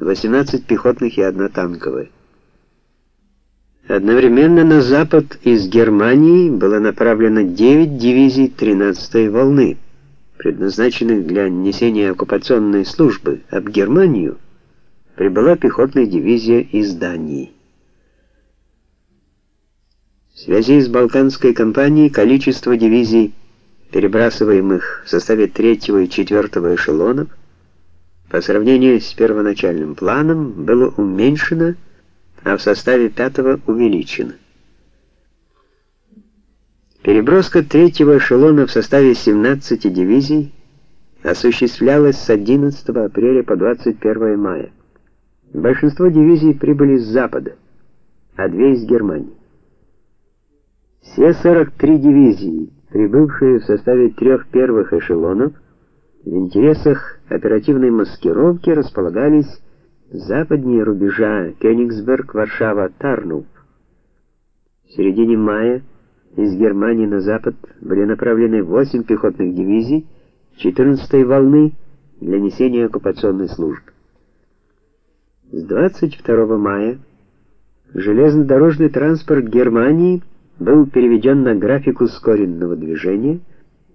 18 пехотных и одна танковая. Одновременно на запад из Германии было направлено 9 дивизий 13-й волны, предназначенных для несения оккупационной службы, в Германию прибыла пехотная дивизия из Дании. В связи с Балканской кампанией количество дивизий, перебрасываемых в составе 3 и 4 эшелонов, по сравнению с первоначальным планом было уменьшено, а в составе 5 увеличено. Переброска третьего эшелона в составе 17 дивизий осуществлялась с 11 апреля по 21 мая. Большинство дивизий прибыли с запада, а две из Германии. Все 43 дивизии, прибывшие в составе трех первых эшелонов, в интересах оперативной маскировки располагались западнее рубежа Кёнигсберг, Варшава, Тарнув. В середине мая из Германии на запад были направлены 8 пехотных дивизий 14-й волны для несения оккупационной службы. С 22 мая железнодорожный транспорт Германии был переведен на график ускоренного движения –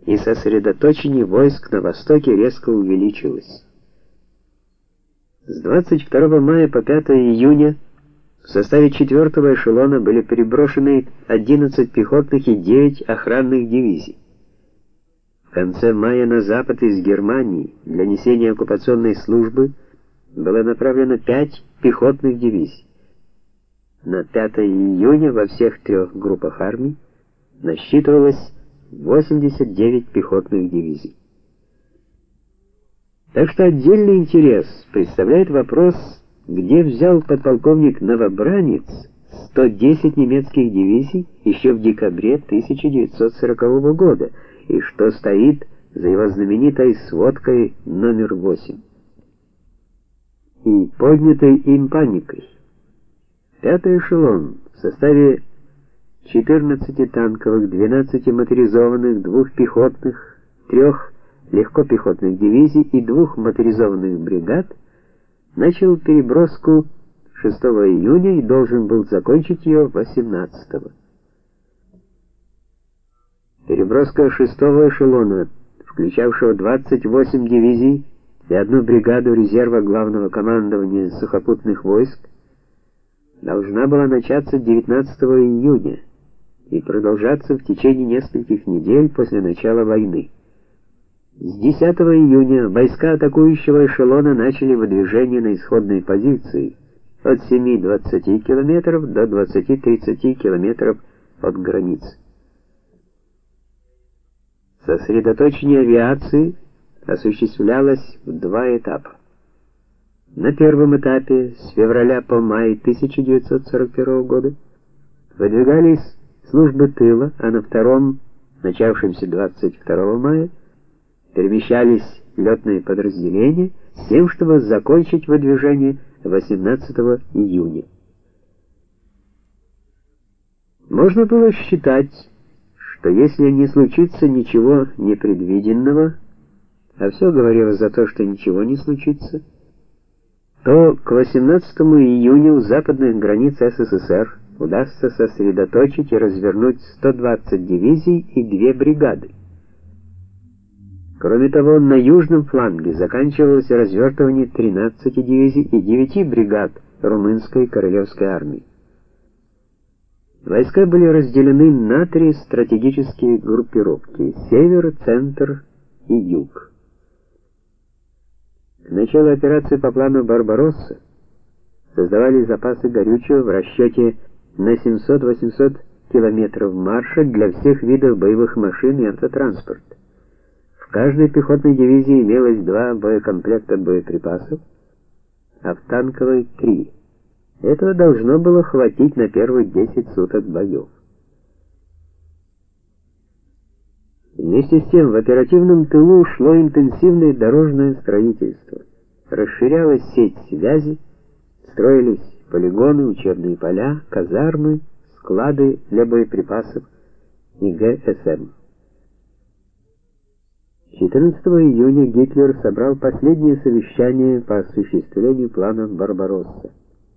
и сосредоточение войск на востоке резко увеличилось. С 22 мая по 5 июня в составе 4-го эшелона были переброшены 11 пехотных и 9 охранных дивизий. В конце мая на запад из Германии для несения оккупационной службы было направлено 5 пехотных дивизий. На 5 июня во всех трех группах армий насчитывалось 89 пехотных дивизий. Так что отдельный интерес представляет вопрос, где взял подполковник Новобранец 110 немецких дивизий еще в декабре 1940 года, и что стоит за его знаменитой сводкой номер 8. И поднятой им паникой. Пятый эшелон в составе 14 танковых, 12 моторизованных, двух пехотных, трех легкопехотных дивизий и двух моторизованных бригад начал переброску 6 июня и должен был закончить ее 18 -го. Переброска 6 эшелона, включавшего 28 дивизий и одну бригаду резерва главного командования сухопутных войск, должна была начаться 19 июня и продолжаться в течение нескольких недель после начала войны. С 10 июня войска атакующего эшелона начали выдвижение на исходные позиции от 7-20 километров до 20-30 километров от границ. Сосредоточение авиации осуществлялось в два этапа. На первом этапе с февраля по май 1941 года выдвигались службы тыла, а на втором, начавшемся 22 мая, перемещались летные подразделения с тем, чтобы закончить выдвижение 18 июня. Можно было считать, что если не случится ничего непредвиденного, а все говорило за то, что ничего не случится, то к 18 июня у западных границ СССР удастся сосредоточить и развернуть 120 дивизий и две бригады. Кроме того, на южном фланге заканчивалось развертывание 13 дивизий и 9 бригад румынской королевской армии. Войска были разделены на три стратегические группировки: север, центр и юг. К началу операции по плану Барбаросса создавали запасы горючего в расчете на 700-800 километров марша для всех видов боевых машин и автотранспорта. В каждой пехотной дивизии имелось два боекомплекта боеприпасов, а в танковой — три. Этого должно было хватить на первые 10 суток боев. Вместе с тем в оперативном тылу шло интенсивное дорожное строительство. Расширялась сеть связи, строились полигоны, учебные поля, казармы, склады для боеприпасов и ГСМ. 14 июня Гитлер собрал последнее совещание по осуществлению плана Барбаросса.